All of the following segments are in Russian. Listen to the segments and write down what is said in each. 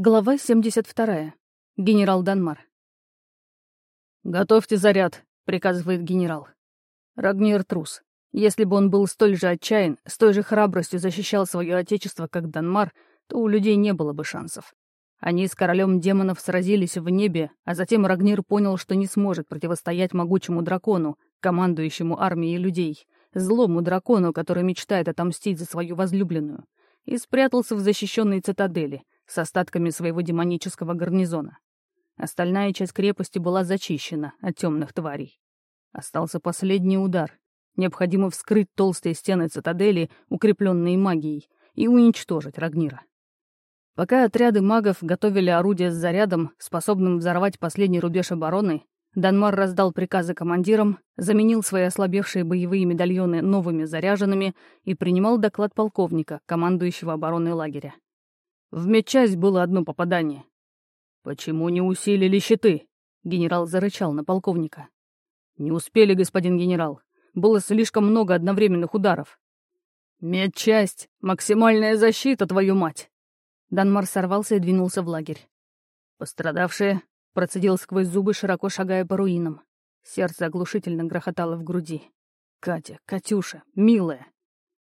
Глава 72. Генерал Данмар. «Готовьте заряд», — приказывает генерал. Рагнир трус. Если бы он был столь же отчаян, с той же храбростью защищал свое отечество, как Данмар, то у людей не было бы шансов. Они с королем демонов сразились в небе, а затем Рагнир понял, что не сможет противостоять могучему дракону, командующему армией людей, злому дракону, который мечтает отомстить за свою возлюбленную, и спрятался в защищенной цитадели — с остатками своего демонического гарнизона. Остальная часть крепости была зачищена от темных тварей. Остался последний удар. Необходимо вскрыть толстые стены цитадели, укрепленные магией, и уничтожить Рагнира. Пока отряды магов готовили орудия с зарядом, способным взорвать последний рубеж обороны, Данмар раздал приказы командирам, заменил свои ослабевшие боевые медальоны новыми заряженными и принимал доклад полковника, командующего обороной лагеря. В медчасть было одно попадание. «Почему не усилили щиты?» — генерал зарычал на полковника. «Не успели, господин генерал. Было слишком много одновременных ударов». «Медчасть! Максимальная защита, твою мать!» Данмар сорвался и двинулся в лагерь. «Пострадавшие?» — процедил сквозь зубы, широко шагая по руинам. Сердце оглушительно грохотало в груди. «Катя, Катюша, милая,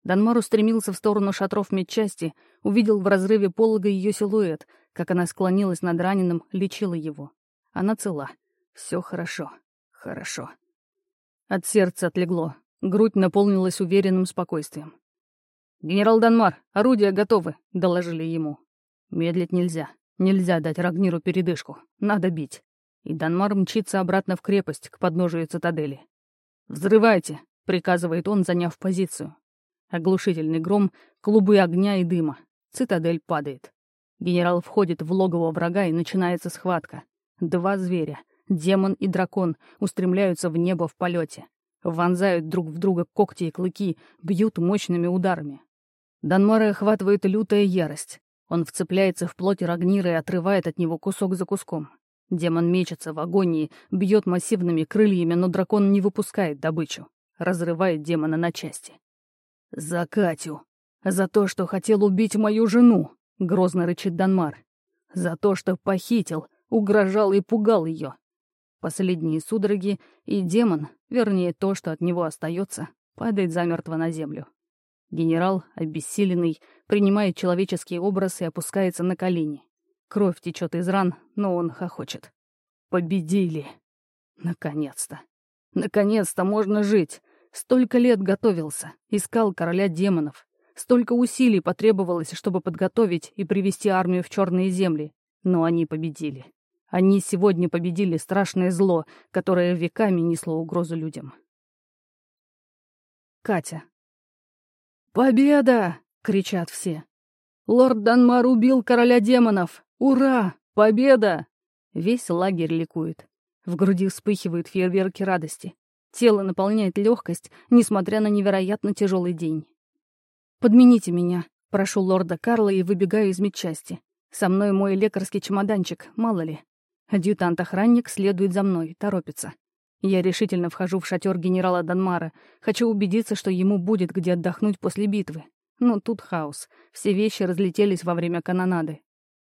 Данмар устремился в сторону шатров медчасти, увидел в разрыве полога ее силуэт, как она склонилась над раненым, лечила его. Она цела. Все хорошо. Хорошо. От сердца отлегло. Грудь наполнилась уверенным спокойствием. «Генерал Данмар, орудия готовы», — доложили ему. Медлить нельзя. Нельзя дать Рагниру передышку. Надо бить. И Данмар мчится обратно в крепость, к подножию цитадели. «Взрывайте», — приказывает он, заняв позицию. Оглушительный гром, клубы огня и дыма. Цитадель падает. Генерал входит в логово врага, и начинается схватка. Два зверя, демон и дракон, устремляются в небо в полете. Вонзают друг в друга когти и клыки, бьют мощными ударами. Данмара охватывает лютая ярость. Он вцепляется в плоть Рагнира и отрывает от него кусок за куском. Демон мечется в агонии, бьет массивными крыльями, но дракон не выпускает добычу. Разрывает демона на части. «За Катю! За то, что хотел убить мою жену!» — грозно рычит Данмар. «За то, что похитил, угрожал и пугал ее!» Последние судороги, и демон, вернее, то, что от него остается, падает замертво на землю. Генерал, обессиленный, принимает человеческий образ и опускается на колени. Кровь течет из ран, но он хохочет. «Победили! Наконец-то! Наконец-то можно жить! Столько лет готовился, искал короля демонов. Столько усилий потребовалось, чтобы подготовить и привести армию в черные земли. Но они победили. Они сегодня победили страшное зло, которое веками несло угрозу людям. Катя. «Победа!» — кричат все. «Лорд Данмар убил короля демонов! Ура! Победа!» Весь лагерь ликует. В груди вспыхивают фейерверки радости. Тело наполняет легкость, несмотря на невероятно тяжелый день. «Подмените меня», — прошу лорда Карла и выбегаю из медчасти. Со мной мой лекарский чемоданчик, мало ли. Адъютант-охранник следует за мной, торопится. Я решительно вхожу в шатер генерала Данмара, хочу убедиться, что ему будет где отдохнуть после битвы. Но тут хаос. Все вещи разлетелись во время канонады.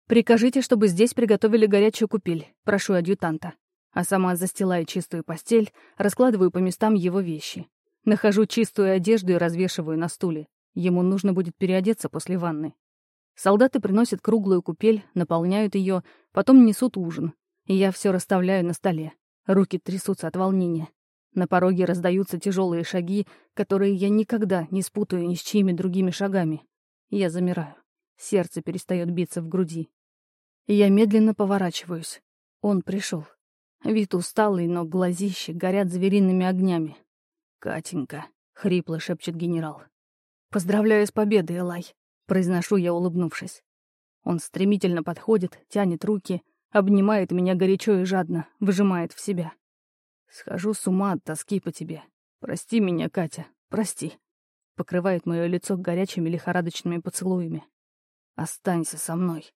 «Прикажите, чтобы здесь приготовили горячую купель», — прошу адъютанта а сама застилаю чистую постель, раскладываю по местам его вещи. Нахожу чистую одежду и развешиваю на стуле. Ему нужно будет переодеться после ванны. Солдаты приносят круглую купель, наполняют ее, потом несут ужин. И я все расставляю на столе. Руки трясутся от волнения. На пороге раздаются тяжелые шаги, которые я никогда не спутаю ни с чьими другими шагами. Я замираю. Сердце перестает биться в груди. Я медленно поворачиваюсь. Он пришел. Вид усталый, но глазищи горят звериными огнями. «Катенька», — хрипло шепчет генерал. «Поздравляю с победой, Элай», — произношу я, улыбнувшись. Он стремительно подходит, тянет руки, обнимает меня горячо и жадно, выжимает в себя. «Схожу с ума от тоски по тебе. Прости меня, Катя, прости», — покрывает мое лицо горячими лихорадочными поцелуями. «Останься со мной.